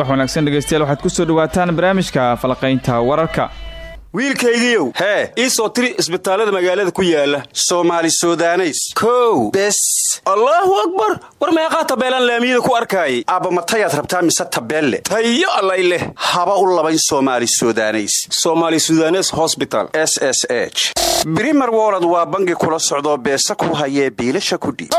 subax wanaagsan dhegeystayaal waxaad ku soo dhawaataan barnaamijka falaqaynta wararka. Wiilkaygiiow hee ii soo tiri isbitaallada magaalada ku yaalla soomaali sudaneys. Kow. Bes. Allaahu akbar! War meeqaa tabeelaan laamiyada ku arkaayay? Aabbamatayaad rabtaa mise tabeelle? Tayo allay leh. Haba u labayn somaali sudaneys. Somaali sudanes hosbital s s h. Brimer wolod waa bangi kula socdoo beesa ku hayee biilasha kudhiib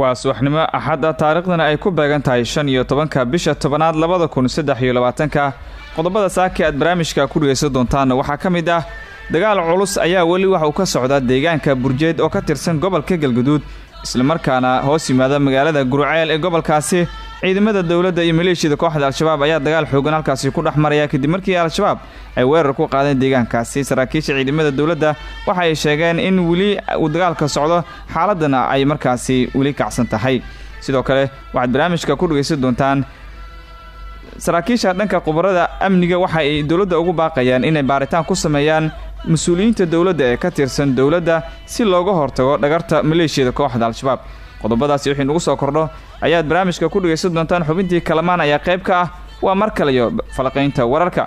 waa subaxnimo. Axadda taariikhdana ay ku beegan tahay shan iyo tobanka bisha tobanaad labada kun saddex iyo labaatanka. Qodobada saaki aad barnaamijka ku dhegaysan doontaan waxaa ka mid ah dagaal culus ayaa weli waxa uu ka socdaa deegaanka burjeed oo ka tirsan gobolka galguduud islamarkaana hoos yimaada magaalada gurceel ee gobolkaasi ciidamada dowladda iyo maleeshiyada kooxda al-shabaab ayaa dagaal xoogan halkaasi ku dhex maraya kadib markii al-shabaab ay weerar ku qaadeen deegaankaasi. Saraakiisha ciidamada dowladda waxa ay sheegeen in weli uu dagaalka socdo xaaladana ay markaasi weli kacsan tahay. Sidoo kale waxaad barnaamijka ku dhegaysan doontaan saraakiisha dhanka khubarada amniga waxa ay dowladda ugu baaqayaan inay baaritaan ku sameeyaan mas'uuliyiinta dowladda ee ka tirsan dowladda si looga hortago dhagarta maleeshiyada kooxda al-shabaab qodobadaasi wixii nugu soo kordho ayaad barnaamijka ku dhegaysan doontaan xubintii kalamaan ayaa qayb ka ah. Waa mar kaleyo falaqaynta wararka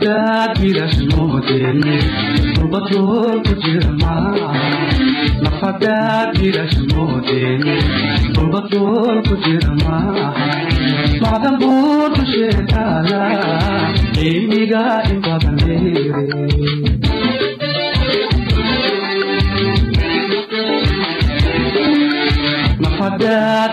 hadaad wiilasmoodeen ulbadool ku jirmnafadaad wiilasmoodeen ulbadool ku jirma macdan buu dusheetaada cilmiga in badan leere nafadaad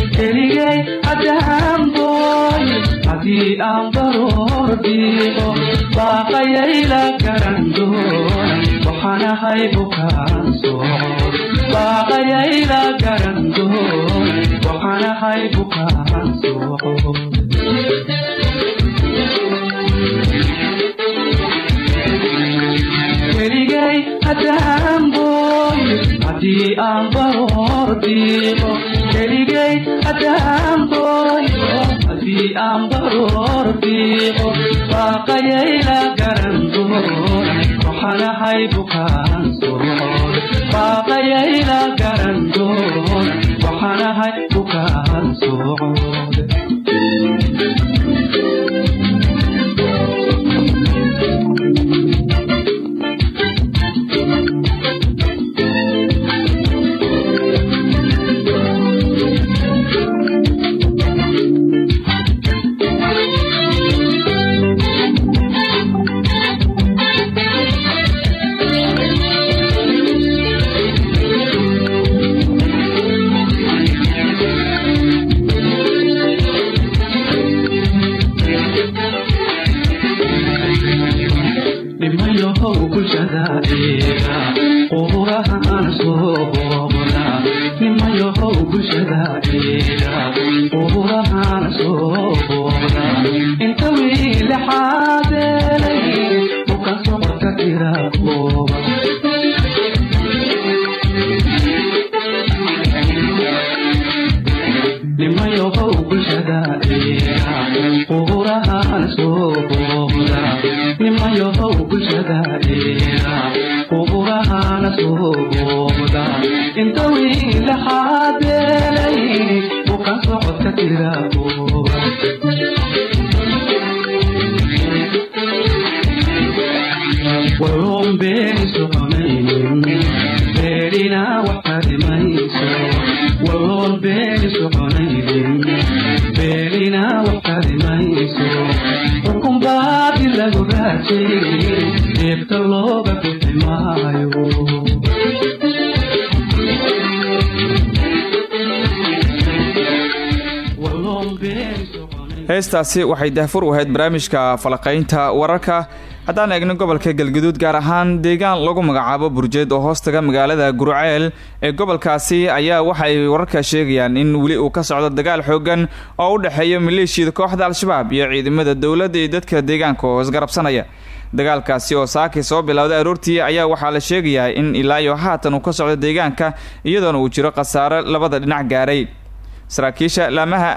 haddii aan baroor dhiiqo baaqayayla garan doona waxaan ahay bukaan socod baaqayayla garan doona waxaan ahay bukaan socod keligay adaanbooy haddii aan baroor dhiiqo keligay adaanbooy haddii aan baroor dhiiqo baaqayayla garan doona waxaan ahay bukaan socod baaqayayla garan doona waxaan ahay bukaan socod booqda inta wiilexaadeelay bukan socodka jira heestaasi waxay dahfur u ahayd barnaamijka falaqaynta wararka. Haddaan eegno gobolka galguduud gaar ahaan deegaan lagu magacaabo burjeed oo hoostaga magaalada gurceel ee gobolkaasi ayaa waxa ay wararka sheegayaan in weli uu ka socdo dagaal xoogan oo u dhexeeya maleeshiyada kooxda al-shabaab iyo ciidamada dowladda iyo dadka deegaanka oo isgarabsanaya. Dagaalkaasi oo saaki soo bilowday aroortii ayaa waxaa la sheegayaa in ilaa iyo haatan uu ka socdo deegaanka iyadoona uu jiro khasaare labada dhinac gaaray saraakiisha laamaha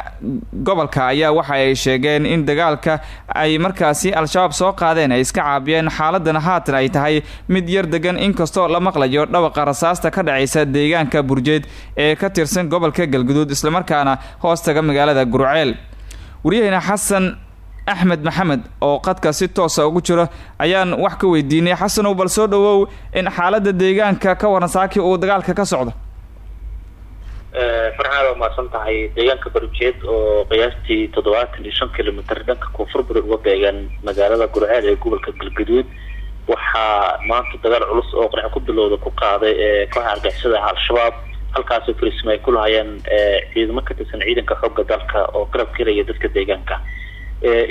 gobolka ayaa waxa ay sheegeen in dagaalka ay markaasi al-shabaab soo qaadeen ay iska caabiyeen xaaladana haatan ay tahay mid yar degan inkastoo la maqlayo dhawaqa rasaasta ka dhacaysa deegaanka burjeed ee ka tirsan gobolka galguduud islamarkaana hoostaga magaalada gurceel waryaheena xasan axmed maxamed oo qadka si toosa ugu jiro ayaan wax ka weydiinay. Xasanow bal soo dhawow in xaalada deegaanka ka waran saaki uu dagaalka ka socdo farxaad waa mahadsan tahay deegaanka barujeed oo qiyaastii toddobaatan iyo shan kilomitr dhanka koonfur bari uga beegan magaalada gurceel ee gobolka galgaduud. Waxaa maanta dagaal culus oo qarxa ku bilowda ku qaaday ee kooxa argixisada al-shabaab halkaasoo farisma ay ku lahayeen ciidamo ka tirsan ciidanka xoogga dalka oo garab kelaya dadka deegaanka.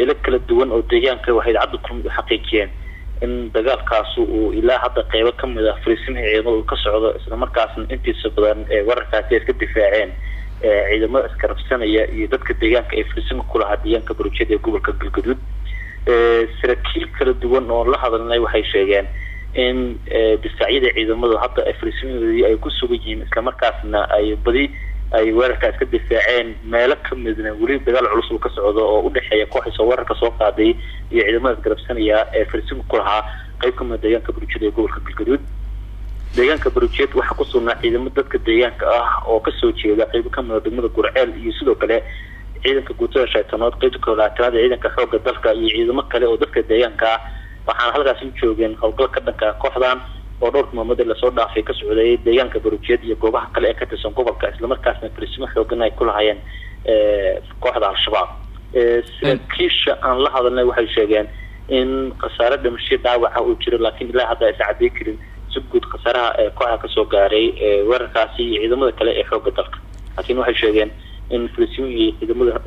Ilo kala duwan oo deegaanka waxay idaacadda kulmid u xaqiijiyeen in dagaalkaasi uu ilaa hadda qeybo ka mid ah fariisimihii ciidamada uu ka socdo islamarkaasna intiisa badan wararkaasi ay iska difaaceen ciidamada iskarabsanaya iyo dadka deegaanka ay fariisima ku lahaa deegaanka barujeed ee gobolka galgaduud. Saraakiil kala duwan oo la hadalnay waxay sheegeen in difaacyada ciidamadu hadda fariisimahoodii ay ku sugan yihiin islamarkaasna ay badi ay weerarkaas ka difaaceen meelo kamidna weli dagaal culus uu ka socdo oo udhexeeya kooxdiisoo weerarka soo qaaday iyo ciidamada isgarabsanaya ee fariisima ku lahaa qeyb kamida deegaanka barujeed ee gobolka galgaduud. Deegaanka barujeed waxaa ku sugnaa ciidamo dadka deegaanka ah oo ka soo jeeda qeybo kamida degmada gurceel iyo sidoo kale ciidanka guutada shaytanood qeybta kolaatanaad ee ciidanka xooga dalka iyo ciidamo kale oo dadka deegaanka ah. Waxaana halkaasi u joogeen howlgal ka dhanka kooxdan oo dhowrka maamoodee la soo dhaafay ka socday deegaanka barujeed iyo goobaha kale ee ka tirsan gobolka islamarkaasna farisimo xoogan ay ku lahayeen kooxda al-shabaab. Saraakiisha aan la hadalnay waxay sheegeen in khasaare dhimasho dhaawaca uu jiro laakiin ilaa hadda aysan cadey karin si guud khasaaraha kooxda ka soo gaaray weerarkaasi iyo ciidamada kale ee xooga dalka. Laakiin waxay sheegeen in farisimihii ciidamada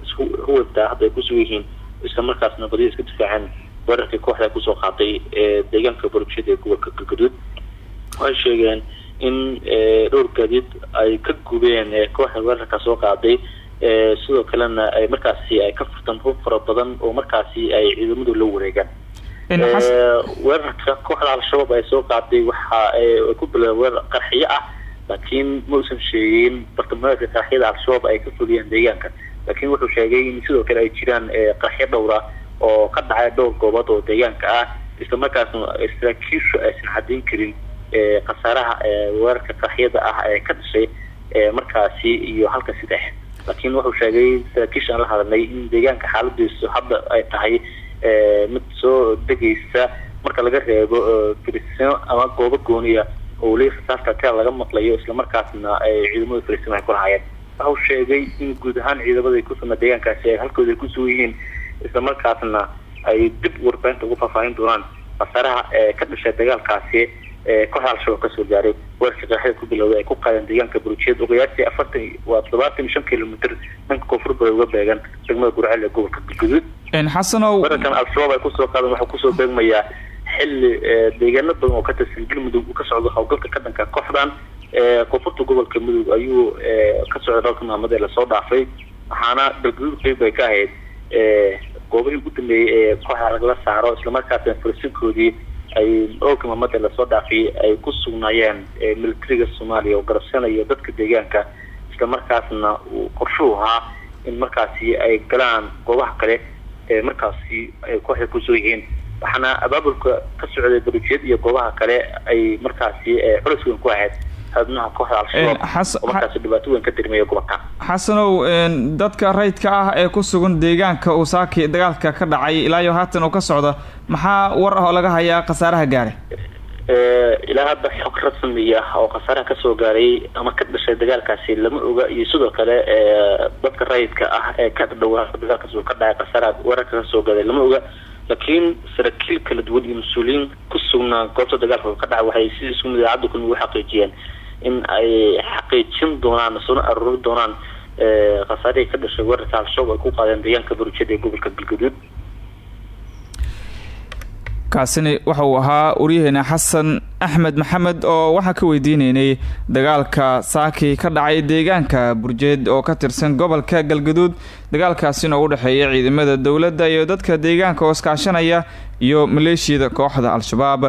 huwanta hadda ay kusugan yihiin islamarkaasna badiya iska difaaceen weerarkii kooxda ku soo qaaday deegaanka barujeed ee gobolka galgaduud waxay sheegeen in dhowr gaadiid ay ka gubeen kooxda weerarka soo qaaday. Sidoo kalena ay markaasi ay ka furtaan hub fara badan oo markaasi ay ciidamadu la wareegaan. Weerarka kooxda al-shabaab ay soo qaaday waxa ay ku bilaabeen weerar qarxiyo ah laakiin ma uusan sheegin bartamameedka qarxiyada al-shabaab ay ka fuliyeen deegaanka. Laakiin wuxuu sheegay in sidoo kale ay jiraan qarxiyo dhowra oo ka dhacay dhowr goobood oo deegaanka ah. Islamarkaasna saraakiishu aysan caddeyn karin khasaaraha weerarka qarxiyada ah ee ka dhashay markaasi iyo halka sidex laakiin wuxuu sheegay saraakiisha aan la hadalnay in deegaanka xaaladiisu hadda ay tahay mid soo degaysa marka laga reebo firisimo ama goobo gooniya oo weli rasaasta teel laga maqlayo islamarkaasna ciidamada firisimo ay ku lahaayeen. Wuxuu sheegay in guud ahaan ciidamada ku sugnaa deegaankaasi ay halkooda ay kusugan yihiin islamarkaasna ay dib warbaahinta ugu faahfaahin doonaan. Khasaaraha ee ka dhashay dagaalkaasi kooxda al-shabaab ka soo gaaray weerarka qaraxyada ku bilowday ay ku qaadeen deegaanka barujeed oo qiyaastii afartan waa toddobaatan iyo shan kilomitr dhanka koonfur bari uga beegan degmada gurceel ee gobolka galgaduud xasanow weerarkan al-shabaab ay ku soo qaadeen waxuu ku soo beegmayaa xilli deegaano badan oo ka tirsan galmudug uu ka socdo howlgalka ka dhanka kooxdan koonfurta gobolka mudug ayuu ka socday dhowrka ee la soo dhaafay waxaana galgaduud qeyb ay ka ahayd goobihii ugu dambeeyey ee kooxda lagala saaro islamarkaasna farisinkoodii ay dhowrka maamada la soo dhaafay ay ku sugnaayeen militariga soomaaliya oo garabsanayo dadka deegaanka. Islamarkaasna uu qorshuhu ahaa in markaasi ay galaan goobaha kale ee markaasi ay kooxda ku soo yihiin. Waxaana abaabulka ka socday barujeed iyo goobaha kale ay markaasi weyn ku ahayd xubnaha kooxda al-shabaab oo markaasi dhibaato weyn ka dirmaya gobolka xasanow dadka rayidka ah ee ku sugan deegaanka uu saaki dagaalka ka dhacay ilaa iyo haatan uu ka socdo maxaa war ah oo laga hayaa khasaaraha gaaray ilaa hadda xog rasmiya oo khasaaraha ka soo gaaray ama ka dhashay dagaalkaasi lama oga iyo sidoo kale dadka rayidka ah ee ka dhawaa dagaalkaas uu ka dhacay khasaaraha weerarka ka soo gaaray lama oga. Laakiin saraakiil kala duwan iyo mas'uuliyiin ku sugnaa goobta dagaalka ka dhaca waxay si isku mid idaacadda kulmi u xaqiijiyeen in ay xaqiijin doonaan soona aroori doonaan khasaarihii ka dhashay weerarka al-shabaab ay ku qaadeen deegaanka barujeed ee gobolka galgaduud kaasini waxa uu ahaa waryaheena xasan axmed maxamed oo waxaa ka weydiineynay dagaalka saaki ka dhacay deegaanka burjeed oo ka tirsan gobolka galgaduud. Dagaalkaasina u dhexeeya ciidamada dowladda iyo dadka deegaanka oo iskaashanaya iyo maleeshiyada kooxda al-shabaab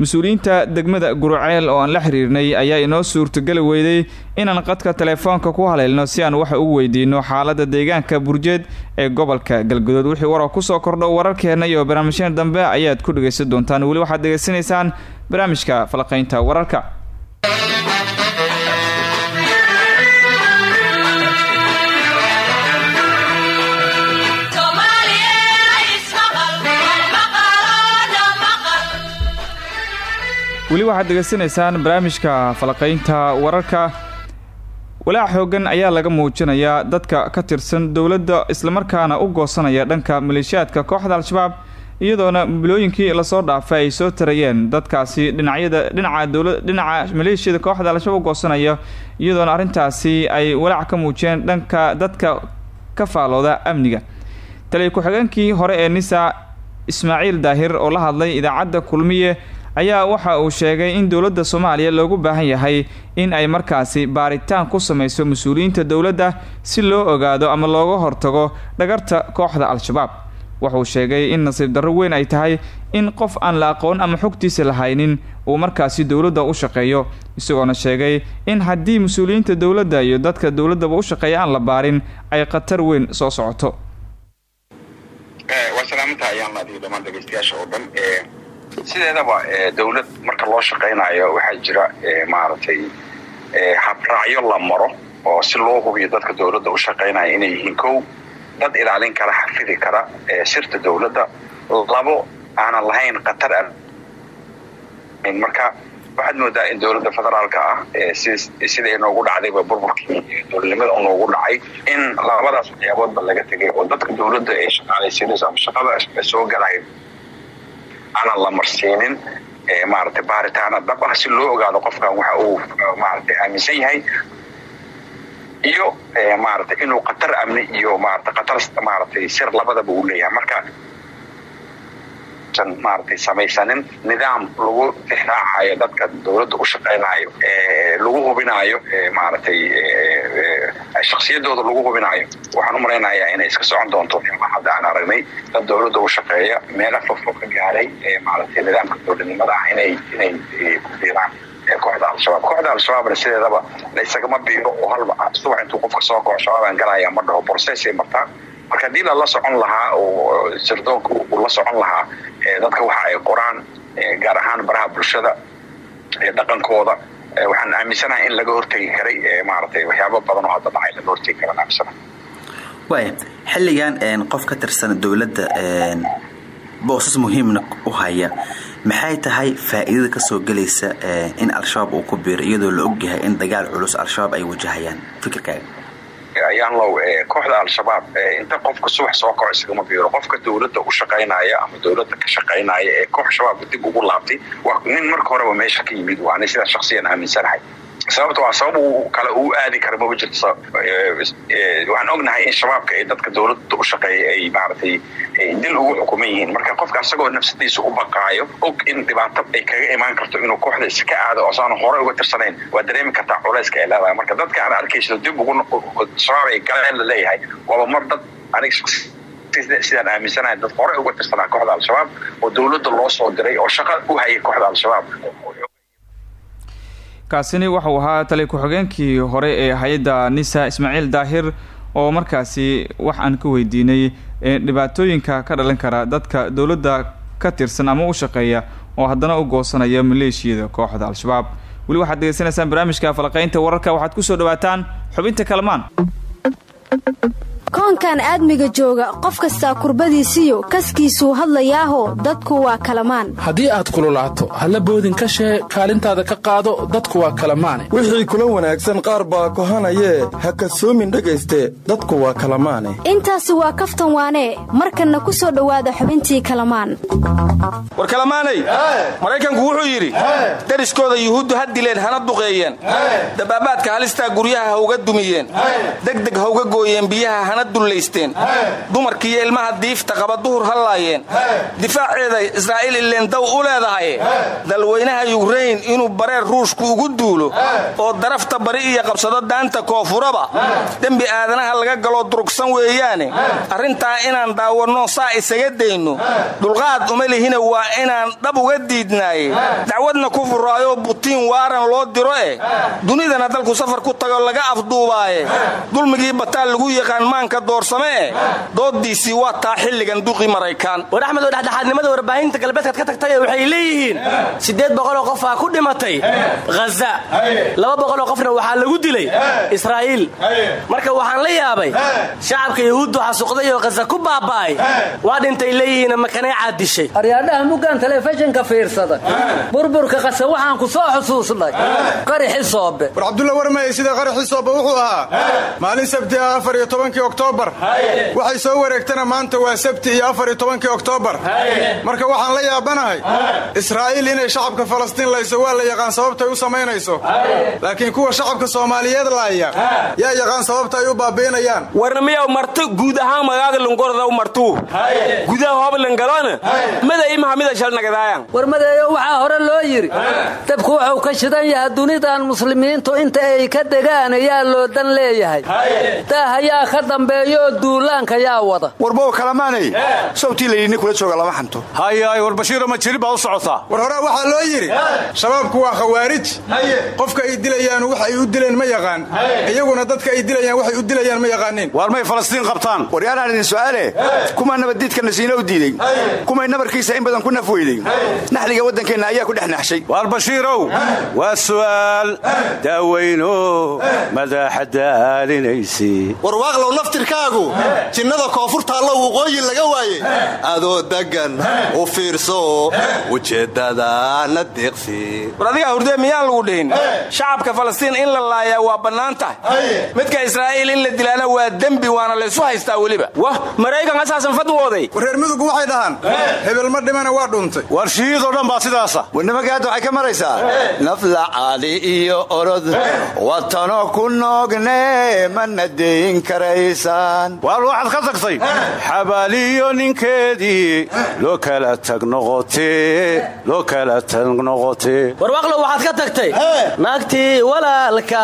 mas'uuliyiinta degmada guruceel oo aan la xiriirnay ayaa inoo suurtogeli weyday inaan qadka telefoonka ku haleelno si aan waxa ugu weydiino xaalada deegaanka burjeed ee gobolka galgaduud wixii warar ku soo kordho wararkeena iyo barnaamijyada dambe ayaad ku dhegaysan doontaan. Weli waxaad degeysanaysaan barnaamijka falaqaynta wararka weli waxaad degeysanaysaan barnaamijka falaqaynta wararka. Walaac xoogan ayaa laga muujinayaa dadka ka tirsan dowladda islamarkaana u goosanaya dhanka maleeshiyaadka kooxda al-shabaab iyadoona bilooyinkii la soo dhaafay ay soo tarayeen dadkaasi dhinacyada dhinaca dowla dhinaca maleeshiyada kooxda al-shabaab u goosanaya iyadoona arrintaasi ay walaac ka muujiyeen dhanka dadka ka faalooda amniga. Taliya ku-xigeenkii hore ee nisa ismaaciil daahir oo la hadlay idaacadda kulmiye ayaa waxa uu sheegay in dowladda soomaaliya loogu baahan yahay in ay markaasi baaritaan ku sameyso mas'uuliyiinta dowladda si loo ogaado ama looga hortago dhagarta kooxda al-shabaab. Wuxuu sheegay in nasiib darro weyn ay tahay in qof aan la aqoon ama xogtiisa lahaynin uu markaasi dowladda u shaqeeyo isagoona sheegay in haddii mas'uuliyiinta dowladda iyo dadka dowladdaba u shaqeeya aan la baarin ay khatar weyn soo socoto sideedaba dawlad marka loo shaqaynayo waxaa jira maaragtay habraacyo la maro oo si loo hubiyo dadka dawladda u shaqaynaya inay yihiin. Kow dad ilaalin kara xafidi kara sirta dawladda. Labo aanan lahayn khatar marka waxaad moodaa in dawladda federaalka ah siday noogu dhacdayba burburkii dowladnimada noogu dhacay in labadaas waxyaaboodba laga tegay oo dadka dawladda ay shaqaalaysiinayso ama shaqada soo galayo aanan la marsiinin maaragtay baaritaana dab ah si loo ogaado qofkan waxa uu maaragtay aaminsan yahay. Iyo maaragtay inuu khatar amni iyo maaragtay khatar maaragtay sir labadaba uu leeyahay. Marka maaragtay samaysanin nidaam lagu tixraacayo dadka dawladda u shaqaynayo lagu hubinayo maaragtay shaksiyadooda lagu hubinayo waxaan u malaynayaa inay iska socon doonto hadda aan aragnay dad dawladda u shaqeeya meela fogfog ka gaaray maaragtay nidaamka dowladnimada ah inay inay ku biiraan kooxda al-shabaab. Kooxda al-shabaabna sideedaba la isagama biiro oo halba subax intuu qofka soo kaco shabaabaan galaya ma dhaho processay martaa marka haddii lala socon lahaa oo sirdoonka la socon lahaa dadka waxa ay qoraan gaar ahaan baraha bulshada dhaqankooda waxaan aaminsanahay in laga hortegi karay maaragtay waxyaabo badan oo hadda dhacay laga hortegi karaan aaminsanahay. Waaya xilligan qof ka tirsan dowladda boosas muhiimna u haya maxay tahay faa'iidada ka soo gelaysa in al-shabaab uu ku biiro iyadoo la ogyahay in dagaal culus al-shabaab ay wajahayaan? Fikirkaaga ayaan low kooxda al-shabaab inta qofka subax soo kaco isagama biiro qofka dawladda u shaqaynaya ama dawladda ka shaqaynaya ee koox shabaab dib ugu laabtay waa nin marka horeba meesha ka yimid waana sidaa shaksiyan aaminsanahay sababta waa sabab uu kale uu aadi kara maba jirto waxaan ognahay in shabaabka ee dadka dawladda u shaqeeya ay maaragtay dil ugu xukuman yihiin. Marka qofka asagoo nafsadiisa u baqaayo og in dhibaato ay kaga imaan karto inuu kooxda iska aado oosaanu hore uga tirsanayn waa dareemi kartaa culayska ay leedahay. Marka dadka aan arkayso dib ugu shabaab ay galeen la leeyahay waaba mar dad aniga sidaan aaminsanahay dad hore uga tirsanaa kooxda al-shabaab oo dawladda loo soo diray oo shaqa u hayay kooxda al-shabaab kaasini wuxuu ahaa tali ku-xigeenkii hore ee hay'adda nisa ismaaciil daahir oo markaasi wax aan ka weydiinay dhibaatooyinka ka dhalan kara dadka dowladda ka tirsan ama u shaqeeya oo haddana u goosanaya maleeshiyada kooxda al-shabaab. Weli waxaad degeysanaysaan barnaamijka falaqaynta wararka waxaad ku soo dhawaataan xubinta kalmaan koonkan aadmiga jooga qof kastaa kurbadiisiyo kaskiisuu hadlayaaho dadku waa kalamaan. Haddii aad kululaato halla boodin ka shee kaalintaada ka qaado dadku waa kalamaane. Wixii kula wanaagsan qaar baa kohanayee ha kasoomin dhegayste dadku waa kalamaane. Intaasi waa kaftan waanee markanna ku soo dhowaada xubintii kalamaan. War kalamaanay? Maraykanku wuxuu yidhi deriskooda yuhuuddu ha dileen hana duqeeyeen. Dabaabaadka halistaa guryaha ha uga dumiyeen. Degdeg ha uga gooyeen biyaha hana dullaysteen dumarkiiyo ilmaha diifta qaba duhur ha laayeen. Difaaceeda israa'iil ileen daw u leedahay. Dalweynaha yukrain inuu bareer ruushku ugu duulo. Oo darafta bari iyo qabsado daanta koonfuraba dembi aadanaha laga galoo durugsan weeyaane. Arrintaa inaan daawanno saa isaga dayno. Dulqaad uma lihina waa inaan dhab uga diidnaaye dacwadna ku furaayoo butiin waaran loo diro eh. Dunidana dalku safar ku tago laga afduubaaye. Dulmigii bataal lagu yaqaan maanka doorsame eh doodiisii waa taa xilligan duqi maraykaan. War axmed oo dhexdhexaadnimada warbaahinta galbeedkaad ka tagtay waxay leeyihiin siddeed boqoloo qof aa ku dhimatay haza laba boqoloo qofna waxaa lagu dilay israa'iil. Marka waxaan la yaabay shacabka yahuuddu xasuuqday oo haza ku baaba'ay waa dhintay leeyihiin makaneecaa dishay aryaadhaha muggaan telefishinka fiirsada. Burburka qase waxaan ku soo xusuusnay. Qarixi soobe war cabdulla warmay sida qaraxii soobe wuxuu ahaa maalin sabti ah afar iyo tobankii oktoobar waxay soo wareegtana maanta waa sabti iyo afar iyo tobankii oktoobar marka waxaan la yaabanahay israa'iil inay shacabka falastiin layso waa la yaqaan sababtay u samaynayso. Laakiin kuwa shacabka soomaaliyeed laaya yaa yaqaan sababta ay u baabiinayaan. Warna miyaw marti guud ahaan magaaga lungordaw martuu gudaha hoblangalona mada imaha mida shalnagadaayan war madeeyo waxaa hore loo yidhi dabku wuxuu ka shidan yahay dunidan muslimiintu inta ay ka degaan ayaa loo dan leeyahay. Daah ayaa ka dambeeyo duulaanka yaa wada. Warbow kalamaanay. Sawtii layidhi kula jooga lama xanto hayaay war bashiiro ma jiri baa u socotaa war hore waxaa loo yidhi shabaabku waa khawaarij. Qofka ay dilayaan wax ay u dileen ma yaqaan. Iyaguna dadka ay dilayaan waxay u dilayaan ma yaqaaniin. Waar may falastiin qabtaan? Waryaanaan idin su'aale. Kuma nabaddiidka nasiino u diidey. Kumay nabarkiisa in badan ku naf weyday naxliga waddankeenna ayaa ku dhex naxshay. Waar bashiirow? Waa su'aal. Daaweyno. Madaxa daalinaysi naftirkaagu jinnada koonfurtaallo waqooyi laga waaye. Adoo deggan u fiirso ujeeddadana deeqsi. War adigaa hurdee miyaan lagu dhihin? Shacabka falastiin in la laayaa waa bannaan tahay. Midka israa'iil in la dilaana waa dembi waana laysu haystaa weliba. Wah maraykan asaasan fadwooday reer midugu waxay dhahaan hebel ma dhimana waa dhuuntay war shiidoo dhan baa sidaasa. Warnimanka hadda waxay ka maraysaa. Naflacaali iyo orod. Watano ku noogne mana karaysaan waar waxaad ka tagtay xabaaliyo ninkeedii loo kala tag noqotee loo kala tag noqotee warwaaqlo waxaad ka tagtay? Naagtii walaalka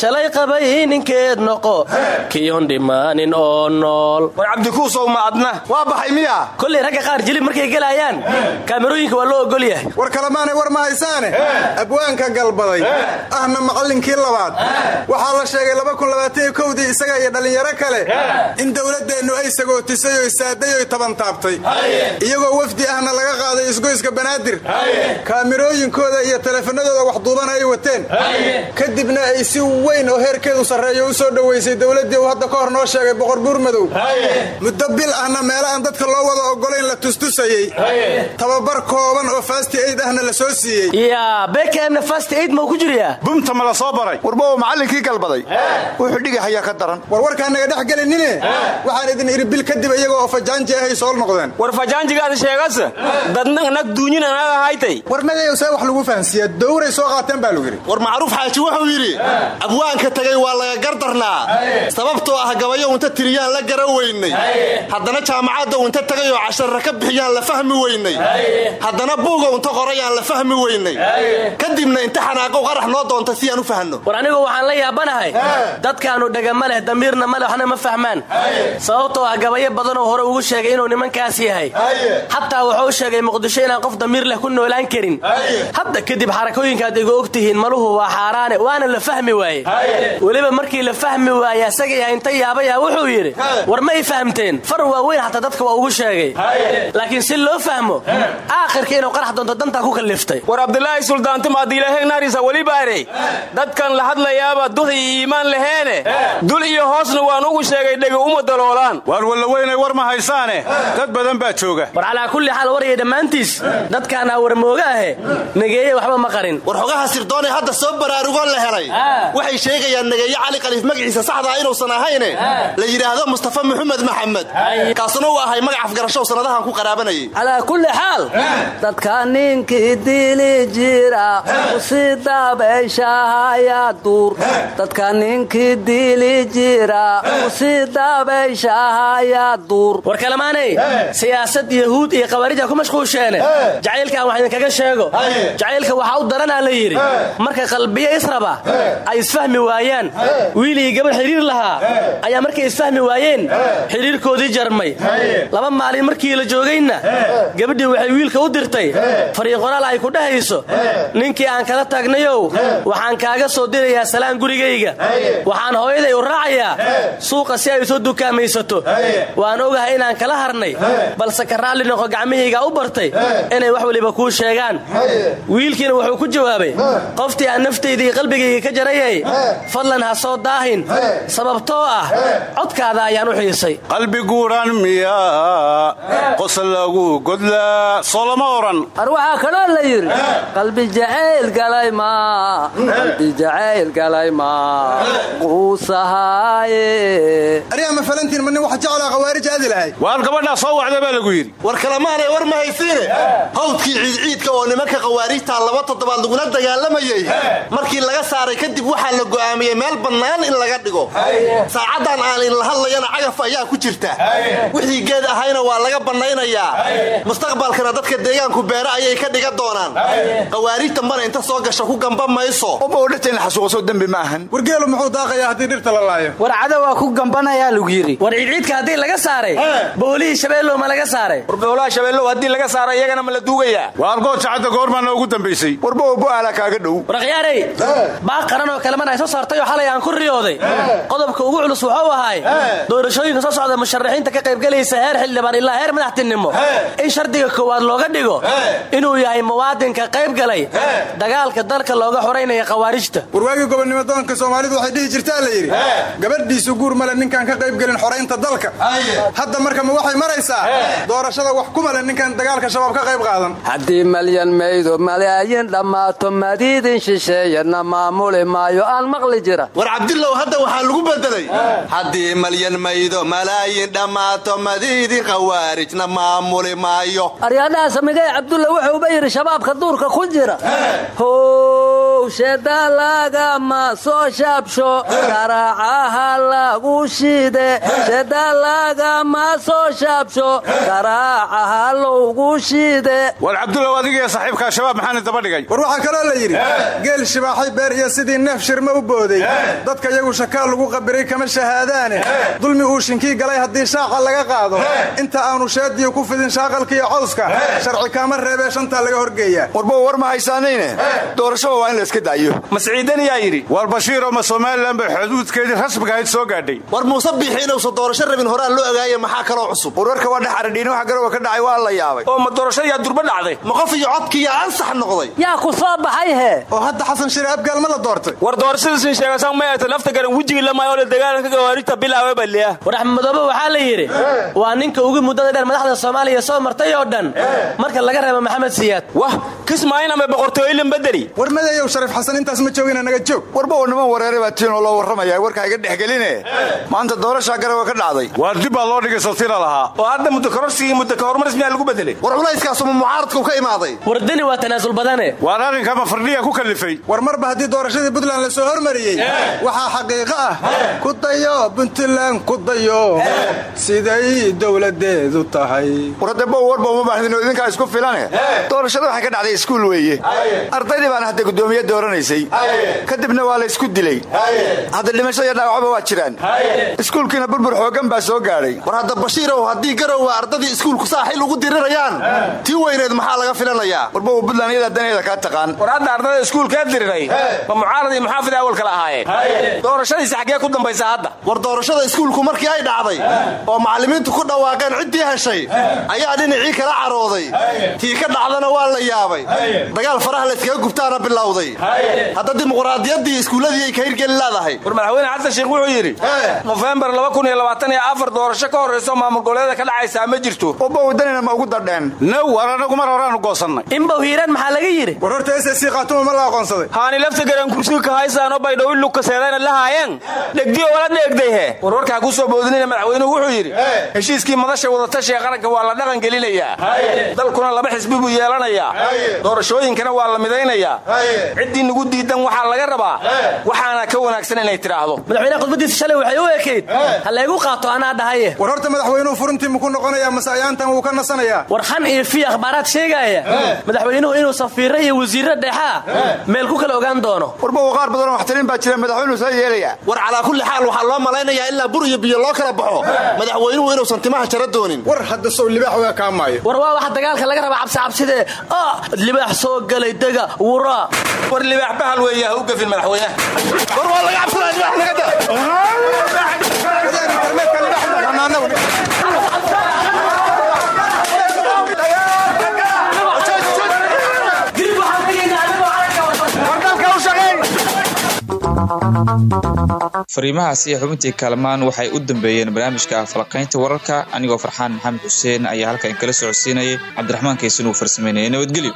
shalay qabay ninkeed noqo. Kiyon dhimaanin oo nool. War cabdikuusow ma adna waa baxay miya? Kollay ragga qaar jilib markay gelayaan kaamirooyinka waa loo ogol yahay. War kalemaanay war ma haysaane. Abwaanka galbaday. Ahna macallinkii labaad. Waxaa la sheegay kowdii isaga iyo dhallinyaro kale. In dowladdeennu ay sagootisay oy saaday oy tabantaabtay iyagoo wafdi ahna laga qaaday isgoyska banaadir. Kaamirooyinkooda iyo teleefanadooda wax duuban ay wateen. Kadibna ay si weyn oo heerkeedu sarreeyo u soo dhowaysay dowladdii uu hadda ka hor noo sheegay boqor buurmadow muddo bil ahna meelo aan dadka loo wada ogolayn la tustusayey tababar kooban oo fasti aid ahna la soo siiyey. Yaa beekeenna fasti aid mau ku jiriyaa? Bumta ma la soo baray? Warbow macallinkii galbaday. Wuxuu dhigahayaa ka daran. War naga dhex gelinine? Waxaan idin idhi bil kadib iyago oo fajaanji ahay soo noqdeen. War fajaanjigaada sheegase dadna nag duunyin anaga haytay war madayow see wax lagu fahansiiya? Dowray soo qaateen baa lagu yidhi. War macruuf xaaji wuxuu yidhi abwaanka tegay waa laga gardarnaa. Sababtoo ah gabayo unta tiriyaan la gara weynay. Haddana jaamacadda unta tegay oo casharra ka bixiyaan la fahmi weynay. Haddana buuga unta qorayaan la fahmi weynay. Kadibna inta xanaaqow qarax noo doonta si aan u fahanno. War anigu waxaan la yaabanahay dadkaanu dhegama leh damiirna ma leh waxna ma fahmaan. Sababtoo ah gabayo badanoo hore ugu sheegay inuu nimankaas yahay. Xataa wuxuu sheegay muqdisho inaan qof damiir leh ku noolaan karin. Hadda kadib xarakooyinkaad igu ogtihiin maluhu waa xaaraane waana la fahmi waaye. Weliba markii la fahmi waaye asagayaa inta yaabaya wuxuu yidhi war ma y fahamteen far waaweyn xataa dadka waa ugu sheegay. Laakiin si loo fahmo aakhirka inuu qarax doonto dantaa ku kalliftay war abdilaahi welibaarey dadkan la hadlayaaba duh iyo iimaan laheene. Dul iyo hoosna waa ugu sheegay dhega uma daloolaan waar wallaweynay war ma haysaane. Dad badan baa jooga. War calaa kulli xaal warya dhammaantiis. Dadkaanaa warmooga ahe nageeye waxba ma qarin. War xogaha sirdoonee hadda soo baraarugoon la helay. Waxay sheegayaan nageeye cali khaliif magaciisa saxdaa inuusan ahayne. La yidhaahdo mustafa maxamed maxamed. Kaasuna uu ahay magac afgarashow sannadahan ku qaraabanayay calaa kulli xaal. Dadka ninkii dili jira usi dabayshaahaya duur. Dadka ninkii dili jira usi dabayshaahaya duur war kalamaanay siyaasad yahuud iyo khawaarija ku mashquusheene. Jacaylkan wax idinkaga sheego. Jacaylka waxaa u daranaa la yidhi. Marka qalbiya israba ay isfahmi waayaan. Wiiligii gabadh xidhiir lahaa ayaa markay isfahmi waayeen xidhiirkoodii jarmay. Laba maalin markii la joogayna gabadhii waxay wiilka u dirtay. Fariiqoraal ay ku dhahayso ninkii aan kala taagnayow waxaan kaaga soo dirayaa salaan gurigayga. Waxaan hooyaday u raacayaa suuqa si ay soo dukaamaysato waan ogahay inaan kala harnay balse ka raalli noqo gacmihaygaa u bartay inay wax waliba kuu sheegaan. Wiilkiina wuxuu ku jawaabay qoftii aan naftayda iyo qalbigayga ka jarayay fadlan ha soo daahin. Sababtoo ah codkaada ayaan u xiisay. Qalbi guuran miyaa qosol lagu godlaa soo lama oran. Ar waxaa kaloo la yidhi qalbi jacayl galay maa qalbi jacayl galay maa quusahaaye ariyaa ma falantiin ma nin wax jeclaa khawaarij aadi lahay? Waar gabadhaa soo wacda baa lagu yidhi. War kalemaanay war ma haysiine? Hawdkii ciidciidka oo nimanka khawaariijtaa laba toddobaad lagula dagaalamayey markii laga saaray kadib waxaa la go'aamiyey meel bannaan in laga dhigo. Saacaddan aan idinla hadlayana cagaf ayaa ku jirta. Wixii geed ahayna waa laga bannaynayaa. Mustaqbalkana dadka deegaanku beere ayay ka dhiga doonaan. Khawaariij dambana inta soo gasha ku gamba mayso. Wargeelu muxuu daaqayaa haddii dhirta la laayo? War cada waa ku gambanayaa lagu yidhi war ciidciidka haddii laga saaray boolihii shabeellow ma laga saaray. War boolaha shabeellow haddii laga saaro iyagana ma la duugayaa waar gooja cadda goormaana ugu dambaysay warboboala kaaga dhow. Warkhyaarey baaq qaran oo kale mana ay soo saartay oo xalay aan ku riyooday. Qodobka ugu culus wuxuu ahay doorashooyinka soo socda musharaxiinta ka qaybgelaysa heer xildhibaan ilaa heer madaxtinimo. In shardiga koowaad looga dhigo inuu yahay muwaadinka qayb galay dagaalka dalka looga xoraynaya khawaarijta. Warwaagii gobonnimo doonka soomaalidu waxay dhihi jirtaa la yidhi. Gabadhiisu guur male ninkaan ka qayb gelin xoraynta dalka. Hadda marka ma waxay maraysaa doorashada wax ku male ninkaan dagaalka shabaab ka qayb qaadan. Haddii malyan maydo malaayin dhammaato madiidin shisheeyana maamuli maayo aan maqli jira war cabdillow hadda waxaa lagu bedelay haddii malyan maydo malaayin dhammaato madiidin khawaarijna maamuli maayo. Aryadhaha samigay cabdulla wuxuuba yidhi shabaabka duurka ku jira. How shedalagama soo shaabsho garaacaha lagu shide shedalagama soo shaabsho garaacaha lowgu shide. War cabdullaw adigiiyo saaxiibkaa shabaab maxaana daba dhigay? War waxaa kaloo la yidhi geel shibaaxay beer iyo sidii neef shirma u booday. Dadka iyagu shakaal lagu qabiray kama shahaadaane. Dulmi uu shinkii galay haddii shaaca laga qaado. Inta aanu sheediyo ku fidin shaaqalkiiyo cawska sharci kaama reebee shantaa laga horgeeyaa warbo war ma haysaanayne? Doorashada waa in la iska daayo. Masciidaniyaa yidhi war bashiiroo ma somalilan bay xuduudkeedii rasmiga ahayd soo gaadhay war muuse biixi inuusan doorasho rabin horaa loo ogaaya maxaa kaloo cusub? Wararka waa dhex aradhiin waxa garowa ka dhacay waa la yaabay. Oo ma doorashadayaa durba dhacday. Ma qof iyo codkiiyaa ansax noqday? Yaa ku soo baxay hee oo hadda xasan shire abgaal ma la doortay? War doorashadiisin sheegasan ma eeta lafta garan wejigii lamaayoo la dagaalanka gawaarijta bilaawe baliya war axmedoobe waxaa la yidhi waa ninka ugu muddada dheer madaxda soomaaliya soo martay oo dhan marka laga reebo maxamed siyaad. Wah kismaayinama boqortooylan bedeli war madeeyow shariif xasan intaas ma joogina naga joog. Warba niman wareere baa tiinoo loo warramaya warkaa iga dhexgeline maanta doorashaa garowa ka dhacday. Waar dib baa loo dhigay sawtira lahaa. Oo hadda muddo kororsigii muddo ka hormaris miyaa lagu bedelay? War culayskaasuma mucaaradku ka imaaday. War deni waa tanaasul badane waar arrinkama fardhiya ku kallifay war marba haddii doorashadii puntland la soo hormariyey waxaa xaqiiqo ah. Ku dayo puntland ku dayo. Siday dowladeedu tahay. War hadda bow warba uma baahdino idinkaa isku filane? Doorashada waxay ka dhacday iskuul weeye. Ardaydii baana hadda guddoomiye dooranaysay. Kadibna waa la isku dilay. Hadda dhimasho iyo dhaawacba waa jiraan iskuulkiina burbur xooggan baa soo gaadhay war hadda bashiirow haddii garowa ardadii iskuulku saaxil ugu dirirayaan tii weyneed maxaa laga filanayaa warba iyada daneeda kaa taqaan. War hadda ardada iskuulkaa diriray ma mucaarad iyo muxaafid awal kala ahaayeen doorashadiisi xaggee ku dambaysa hadda. War doorashada iskuulku markii ay dhacday oo macallimiintu ku dhawaaqeen ciddii heshay ayaa dhinacii kala carooday. Tii ka dhacdana waa la yaabay. Dagaal faraha layskaga gubtaana bilowday. Hadda dimuqraadiyaddii iskuulladii ay ka hirgeli leedahay. War madaxweyne xasan sheekh wuxuu yidhi nofembar doorasho ka horrayso maamul goboleeda ka dhacaysaa ma jirto. Ubawdanina ma ugu dadheen now war anagu mar horaanu goosannay. Inbow hiiraan maxaa laga yidhi war horta ss khaatuma ma la aqoonsaday. Haani lafta garan kursiga ka haysaano baydhow lukaseedayna la haayeen. Dhegdiyo wala dheegdayhe warwarkaa ku soo boodinayna madaxweynuhu wuxuu yidhi heshiiskii madasha wadatashiga qaranka waa la dhaqan gelinayaa. Dalkuna laba xisbi buu yeelanayaa. Doorashooyinkana waa la midaynayaa ciddii nagu diidan waxaa laga rabaa. Waxaana ka wanaagsan inay tidhaahdo madaxweynaha khudbadiisa shalay waxay u ekayd ha laygu qaato anaa dhahaye war horta madaxweynuhu furintii muku noqonayaa mase ayaantan wuu ka nasanayaa. War xan iyo fi akhbaaraad sheegaaya madaxweynuhu inuu safiirro iyo wasiirro dheexaa meel ku kala ogaan doono. Warba qaar badanoo waxtarin baa jira madaxweynuhu soo yeelaya war calaa kulli xaal waxaa loo malaynayaa ilaa bur iyo biyo loo kala baxo. Madaxweynuhu inuusan timaha jara doonin. War hadda sow libaax waa kaa maayo. War waa waxa dagaalka laga raba cabsi cabsidee ah libaax soo galay dega wuraa war libaax bahal weeye ha u gafin madaxweynaha. War waa laga cabsanaya libaax laga fariimahaasi xubintii kaalmaan waxay u dambeeyeen barnaamijka falaqaynta wararka. Anigoo farxaan maxamed xuseen ayaa halkan kala socodsiinayay. Cabdiraxmaan kaysan uu farsameynaya nabadgelyo